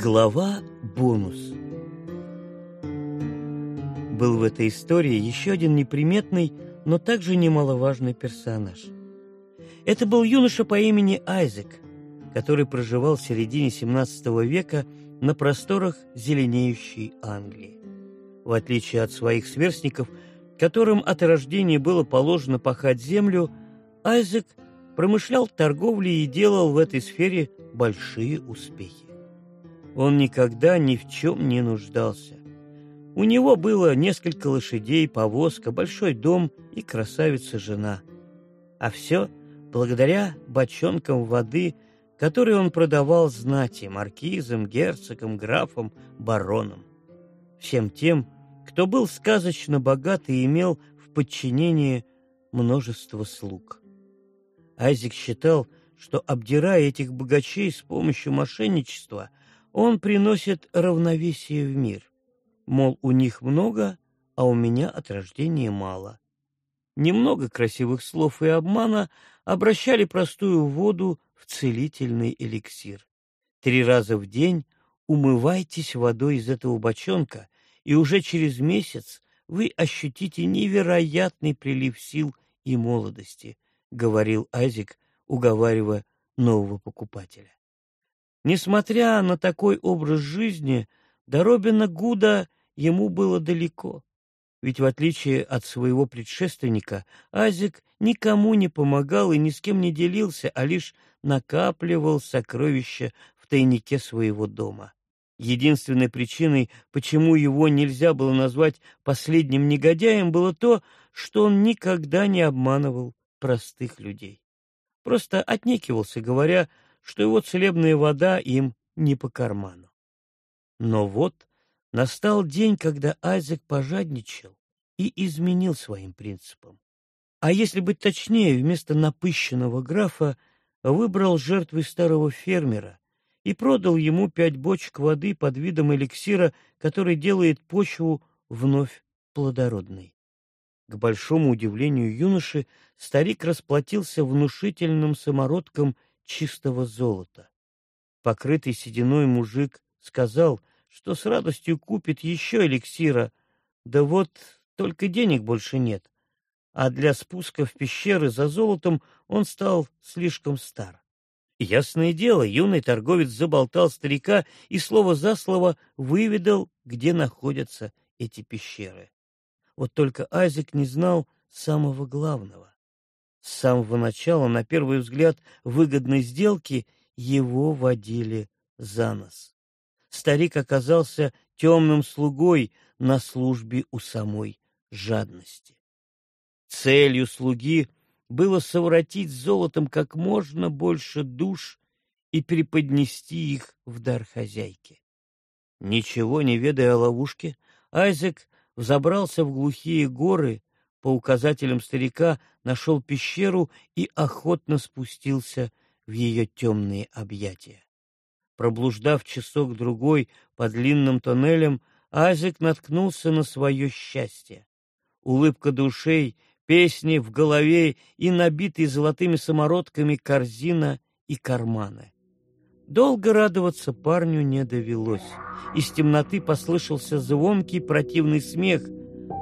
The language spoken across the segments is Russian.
Глава «Бонус» Был в этой истории еще один неприметный, но также немаловажный персонаж. Это был юноша по имени Айзек, который проживал в середине XVII века на просторах зеленеющей Англии. В отличие от своих сверстников, которым от рождения было положено пахать землю, Айзек промышлял торговлей и делал в этой сфере большие успехи. Он никогда ни в чем не нуждался. У него было несколько лошадей, повозка, большой дом и красавица-жена. А все благодаря бочонкам воды, которые он продавал знати, маркизам, герцогам, графам, баронам. Всем тем, кто был сказочно богат и имел в подчинении множество слуг. Айзек считал, что, обдирая этих богачей с помощью мошенничества, он приносит равновесие в мир. Мол, у них много, а у меня от рождения мало. Немного красивых слов и обмана обращали простую воду в целительный эликсир. Три раза в день умывайтесь водой из этого бочонка, и уже через месяц вы ощутите невероятный прилив сил и молодости, — говорил Азик, уговаривая нового покупателя. Несмотря на такой образ жизни, до Робина Гуда ему было далеко. Ведь в отличие от своего предшественника, Азик никому не помогал и ни с кем не делился, а лишь накапливал сокровища в тайнике своего дома. Единственной причиной, почему его нельзя было назвать последним негодяем, было то, что он никогда не обманывал простых людей. Просто отнекивался, говоря, что его целебная вода им не по карману. Но вот настал день, когда Айзек пожадничал и изменил своим принципам. А если быть точнее, вместо напыщенного графа выбрал жертвой старого фермера и продал ему пять бочек воды под видом эликсира, который делает почву вновь плодородной. К большому удивлению юноши старик расплатился внушительным самородком чистого золота. Покрытый сединой мужик сказал, что с радостью купит еще эликсира, да вот только денег больше нет, а для спуска в пещеры за золотом он стал слишком стар. Ясное дело, юный торговец заболтал старика и слово за слово выведал, где находятся эти пещеры. Вот только Айзек не знал самого главного. С самого начала, на первый взгляд, выгодной сделки его водили за нос. Старик оказался темным слугой на службе у самой жадности. Целью слуги было совратить золотом как можно больше душ и преподнести их в дар хозяйке. Ничего не ведая о ловушке, Айзек взобрался в глухие горы по указателям старика нашел пещеру и охотно спустился в ее темные объятия. Проблуждав часок-другой по длинным тоннелям, Азик наткнулся на свое счастье. Улыбка душей, песни в голове и набитые золотыми самородками корзина и карманы. Долго радоваться парню не довелось. Из темноты послышался звонкий противный смех —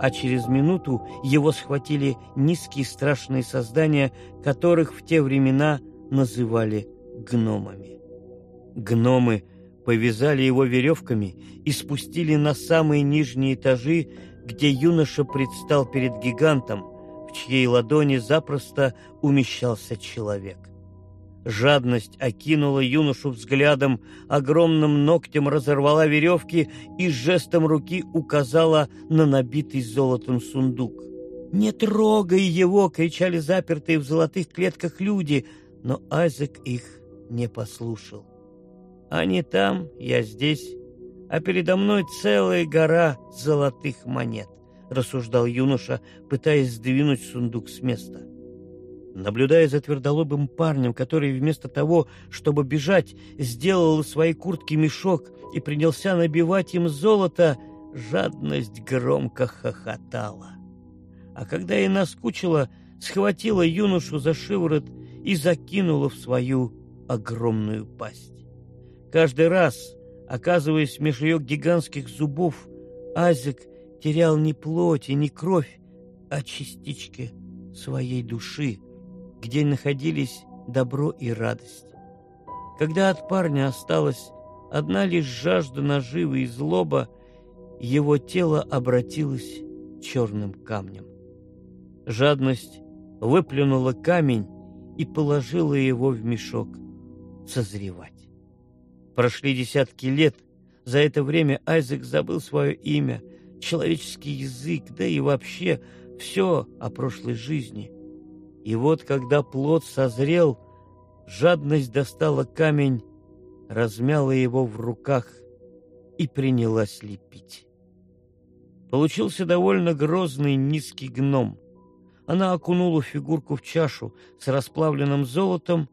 а через минуту его схватили низкие страшные создания, которых в те времена называли гномами. Гномы повязали его веревками и спустили на самые нижние этажи, где юноша предстал перед гигантом, в чьей ладони запросто умещался человек. Жадность окинула юношу взглядом, огромным ногтем разорвала веревки и жестом руки указала на набитый золотом сундук. «Не трогай его!» — кричали запертые в золотых клетках люди, но Айзек их не послушал. «Они там, я здесь, а передо мной целая гора золотых монет», — рассуждал юноша, пытаясь сдвинуть сундук с места. Наблюдая за твердолобым парнем, который вместо того, чтобы бежать, сделал из своей куртки мешок и принялся набивать им золото, жадность громко хохотала. А когда ей наскучила, схватила юношу за шиворот и закинула в свою огромную пасть. Каждый раз, Оказываясь меж ее гигантских зубов, Айзек терял не плоть и не кровь, а частички своей души, где находились добро и радость. Когда от парня осталась одна лишь жажда наживы и злоба, его тело обратилось черным камнем. Жадность выплюнула камень и положила его в мешок созревать. Прошли десятки лет, за это время Айзек забыл свое имя, человеческий язык, да и вообще все о прошлой жизни. И вот, когда плод созрел, жадность достала камень, размяла его в руках и принялась лепить. Получился довольно грозный низкий гном. Она окунула фигурку в чашу с расплавленным золотом,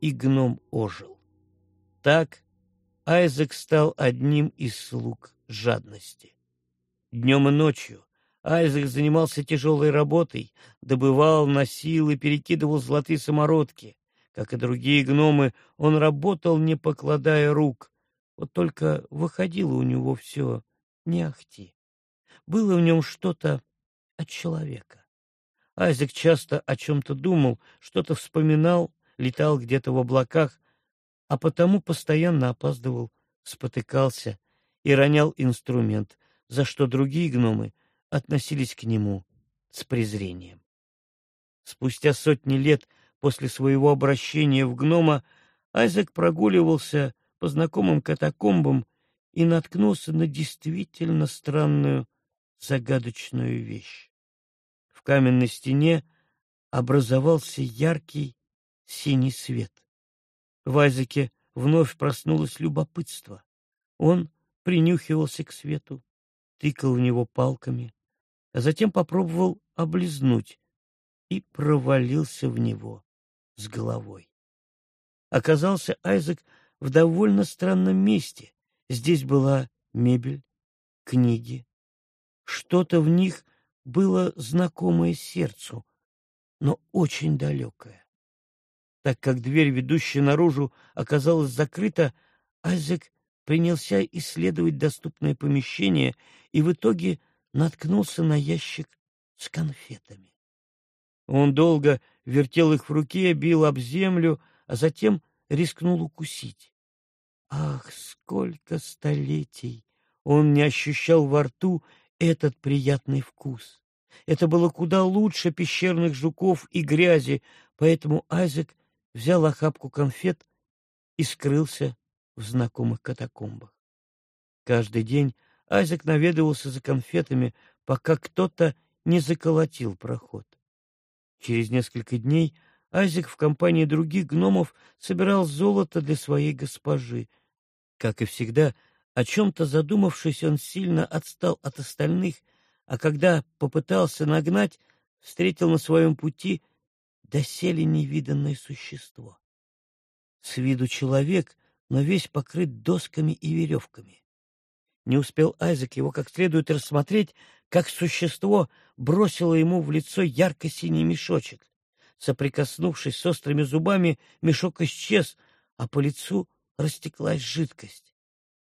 и гном ожил. Так Айзек стал одним из слуг жадности. Днем и ночью Айзек занимался тяжелой работой, добывал, носил и перекидывал золотые самородки. Как и другие гномы, он работал, не покладая рук. Вот только выходило у него все не ахти. Было в нем что-то от человека. Айзек часто о чем-то думал, что-то вспоминал, летал где-то в облаках, а потому постоянно опаздывал, спотыкался и ронял инструмент, за что другие гномы относились к нему с презрением. Спустя сотни лет после своего обращения в гнома Айзек прогуливался по знакомым катакомбам и наткнулся на действительно странную загадочную вещь. В каменной стене образовался яркий синий свет. В Айзеке вновь проснулось любопытство. Он принюхивался к свету, тыкал в него палками, а затем попробовал облизнуть и провалился в него с головой. Оказался Айзек в довольно странном месте. Здесь была мебель, книги. Что-то в них было знакомое сердцу, но очень далекое. Так как дверь, ведущая наружу, оказалась закрыта, Айзек принялся исследовать доступное помещение и в итоге наткнулся на ящик с конфетами. Он долго вертел их в руке, бил об землю, а затем рискнул укусить. Ах, сколько столетий он не ощущал во рту этот приятный вкус! Это было куда лучше пещерных жуков и грязи, поэтому Айзек взял охапку конфет и скрылся в знакомых катакомбах. Каждый день Айзек наведывался за конфетами, пока кто-то не заколотил проход. Через несколько дней Айзек в компании других гномов собирал золото для своей госпожи. Как и всегда, о чем-то задумавшись, он сильно отстал от остальных, а когда попытался нагнать, встретил на своем пути доселе невиданное существо. С виду человек, но весь покрыт досками и веревками. Не успел Айзек его как следует рассмотреть, как существо бросило ему в лицо ярко-синий мешочек. Соприкоснувшись с острыми зубами, мешок исчез, а по лицу растеклась жидкость.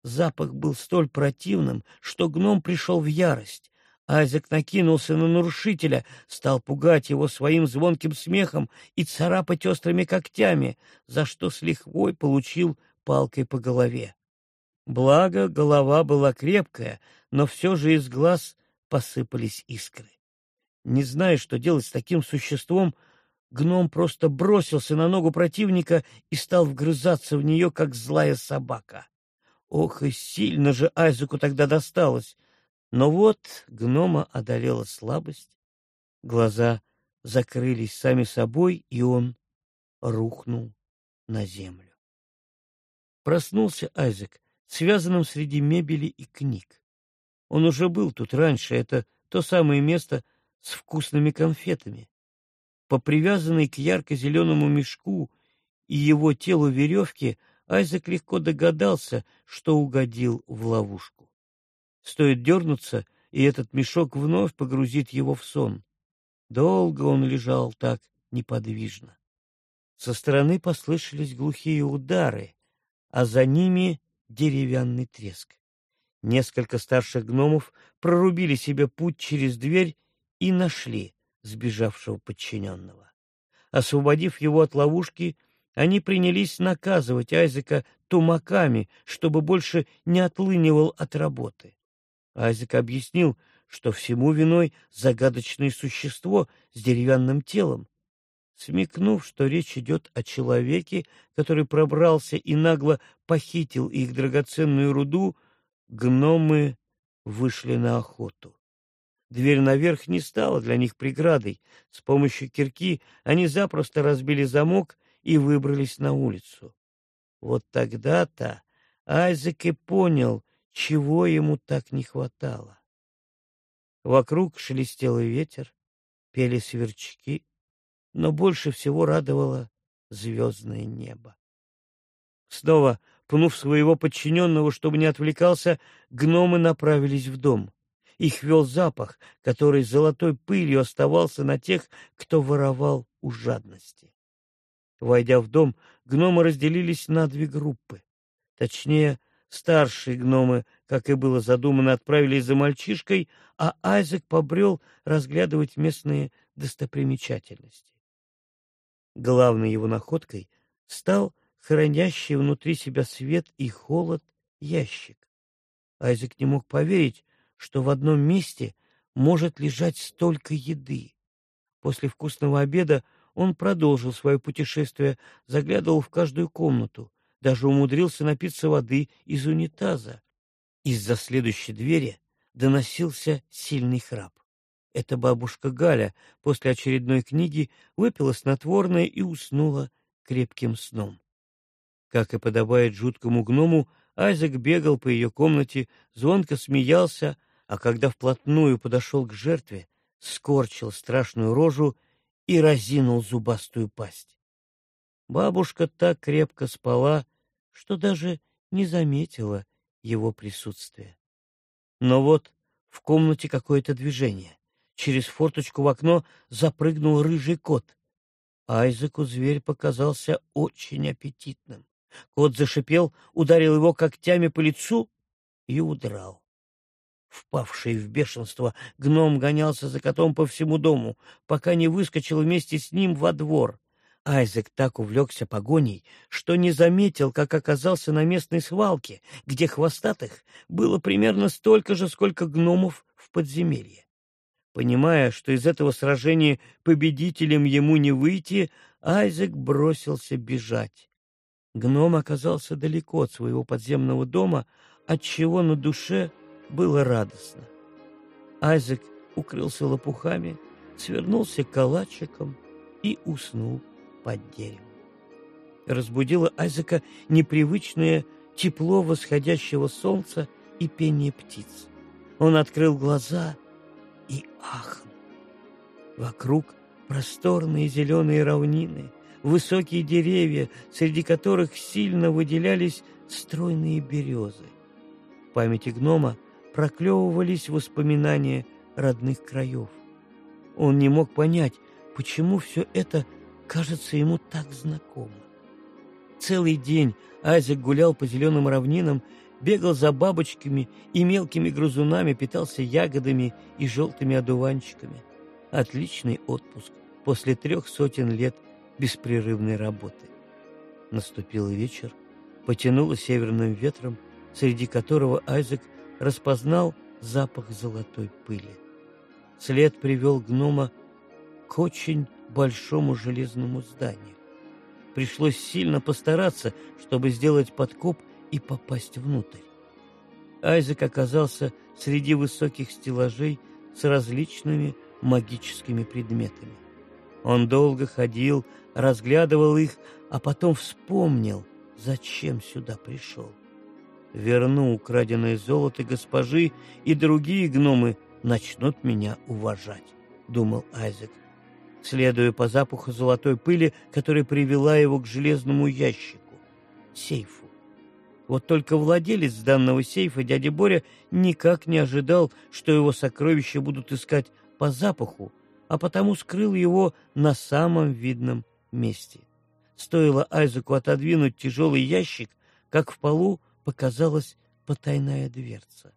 Запах был столь противным, что гном пришел в ярость. Айзек накинулся на нарушителя, стал пугать его своим звонким смехом и царапать острыми когтями, за что с лихвой получил палкой по голове. Благо, голова была крепкая, но все же из глаз посыпались искры. Не зная, что делать с таким существом, гном просто бросился на ногу противника и стал вгрызаться в нее, как злая собака. Ох, и сильно же Айзеку тогда досталось! Но вот гнома одолела слабость, глаза закрылись сами собой, и он рухнул на землю. Проснулся Айзек связанным среди мебели и книг. Он уже был тут раньше, это то самое место с вкусными конфетами. По привязанной к ярко-зеленому мешку и его телу веревке Айзек легко догадался, что угодил в ловушку. Стоит дернуться, и этот мешок вновь погрузит его в сон. Долго он лежал так неподвижно. Со стороны послышались глухие удары, а за ними деревянный треск. Несколько старших гномов прорубили себе путь через дверь и нашли сбежавшего подчиненного. Освободив его от ловушки, они принялись наказывать Айзека тумаками, чтобы больше не отлынивал от работы. Айзек объяснил, что всему виной загадочное существо с деревянным телом. Смекнув, что речь идет о человеке, который пробрался и нагло похитил их драгоценную руду, гномы вышли на охоту. Дверь наверх не стала для них преградой. С помощью кирки они запросто разбили замок и выбрались на улицу. Вот тогда-то Айзек и понял, чего ему так не хватало. Вокруг шелестел ветер, пели сверчки, но больше всего радовало звездное небо. Снова Пнув своего подчиненного, чтобы не отвлекался, гномы направились в дом. Их вел запах, который золотой пылью оставался на тех, кто воровал у жадности. Войдя в дом, гномы разделились на две группы. Точнее, старшие гномы, как и было задумано, отправились за мальчишкой, а Айзек побрел разглядывать местные достопримечательности. Главной его находкой стал хранящий внутри себя свет и холод ящик. Айзек не мог поверить, что в одном месте может лежать столько еды. После вкусного обеда он продолжил свое путешествие, заглядывал в каждую комнату, даже умудрился напиться воды из унитаза. Из-за следующей двери доносился сильный храп. Эта бабушка Галя после очередной книги выпила снотворное и уснула крепким сном. Как и подобает жуткому гному, Айзек бегал по ее комнате, звонко смеялся, а когда вплотную подошел к жертве, скорчил страшную рожу и разинул зубастую пасть. Бабушка так крепко спала, что даже не заметила его присутствия. Но вот в комнате какое-то движение. Через форточку в окно запрыгнул рыжий кот. Айзеку зверь показался очень аппетитным. Кот зашипел, ударил его когтями по лицу и удрал. Впавший в бешенство, гном гонялся за котом по всему дому, пока не выскочил вместе с ним во двор. Айзек так увлекся погоней, что не заметил, как оказался на местной свалке, где хвостатых было примерно столько же, сколько гномов в подземелье. Понимая, что из этого сражения победителем ему не выйти, Айзек бросился бежать. Гном оказался далеко от своего подземного дома, отчего на душе было радостно. Айзек укрылся лопухами, свернулся калачиком и уснул под деревом. Разбудило Айзека непривычное тепло восходящего солнца и пение птиц. Он открыл глаза и ахнул. Вокруг просторные зеленые равнины, высокие деревья, среди которых сильно выделялись стройные березы. В памяти гнома проклевывались воспоминания родных краев. Он не мог понять, почему все это кажется ему так знакомо. Целый день Айзек гулял по зеленым равнинам, бегал за бабочками и мелкими грызунами, питался ягодами и желтыми одуванчиками. Отличный отпуск после трех сотен лет беспрерывной работы. Наступил вечер, потянуло северным ветром, среди которого Айзек распознал запах золотой пыли. След привел гнома к очень большому железному зданию. Пришлось сильно постараться, чтобы сделать подкоп и попасть внутрь. Айзек оказался среди высоких стеллажей с различными магическими предметами. Он долго ходил, разглядывал их, а потом вспомнил, зачем сюда пришел. Верну украденное золото госпожи, и другие гномы начнут меня уважать, — думал Айзек, следуя по запаху золотой пыли, которая привела его к железному ящику, сейфу. Вот только владелец данного сейфа, дядя Боря, никак не ожидал, что его сокровища будут искать по запаху, а потому скрыл его на самом видном месте. Стоило Айзеку отодвинуть тяжелый ящик, как в полу показалась потайная дверца.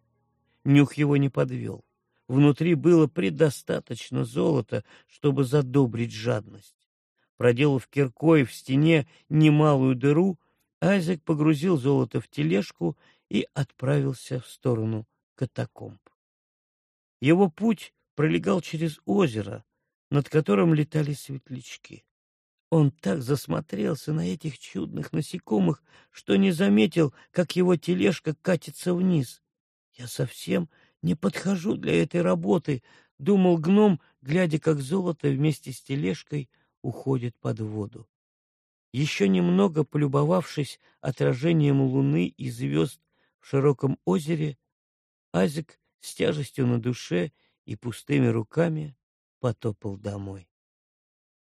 Нюх его не подвел. Внутри было предостаточно золота, чтобы задобрить жадность. Проделав киркой в стене немалую дыру, Айзек погрузил золото в тележку и отправился в сторону катакомб. Его путь пролегал через озеро, над которым летали светлячки. Он так засмотрелся на этих чудных насекомых, что не заметил, как его тележка катится вниз. Я совсем не подхожу для этой работы, — думал гном, глядя, как золото вместе с тележкой уходит под воду. Еще немного полюбовавшись отражением луны и звезд в широком озере, Азик с тяжестью на душе и пустыми руками потопал домой.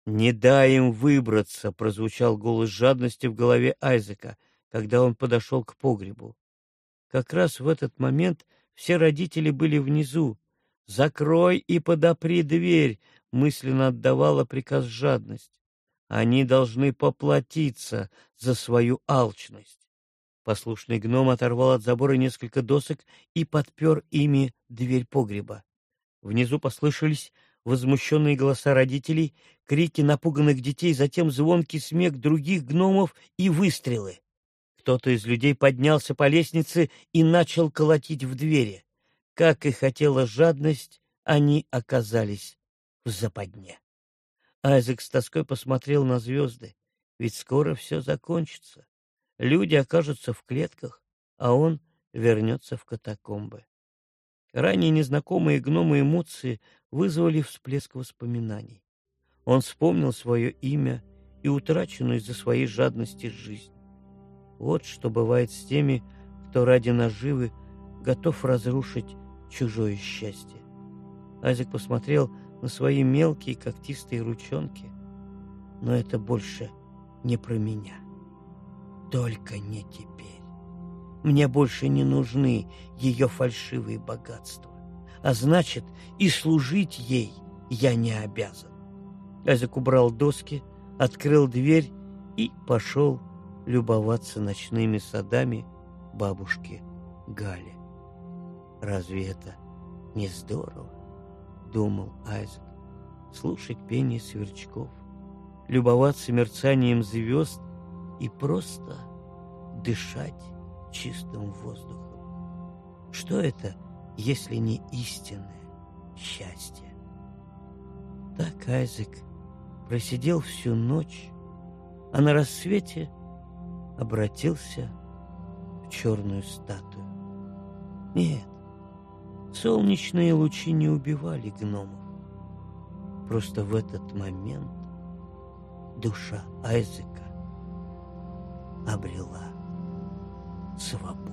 «Не дай им выбраться!» — прозвучал голос жадности в голове Айзека, когда он подошел к погребу. Как раз в этот момент все родители были внизу. «Закрой и подопри дверь!» — мысленно отдавала приказ жадность. Они должны поплатиться за свою алчность. Послушный гном оторвал от забора несколько досок и подпер ими дверь погреба. Внизу послышались возмущенные голоса родителей, крики напуганных детей, затем звонкий смех других гномов и выстрелы. Кто-то из людей поднялся по лестнице и начал колотить в двери. Как и хотела жадность, они оказались в западне. Айзек с тоской посмотрел на звезды, ведь скоро все закончится. Люди окажутся в клетках, а он вернется в катакомбы. Ранее незнакомые гномы эмоции вызвали всплеск воспоминаний. Он вспомнил свое имя и утраченную из-за своей жадности жизнь. Вот что бывает с теми, кто ради наживы готов разрушить чужое счастье. Азик посмотрел на свои мелкие когтистые ручонки. Но это больше не про меня. Только не теперь. Мне больше не нужны ее фальшивые богатства. А значит, и служить ей я не обязан. Азик убрал доски, открыл дверь и пошел любоваться ночными садами бабушки Гали. Разве это не здорово? Думал Айзек. Слушать пение сверчков, любоваться мерцанием звезд и просто дышать чистым воздухом. Что это, если не истинное счастье? Так Айзек просидел всю ночь, а на рассвете обратился в черную статую. Нет, солнечные лучи не убивали гномов. Просто в этот момент душа Айзека обрела свободу.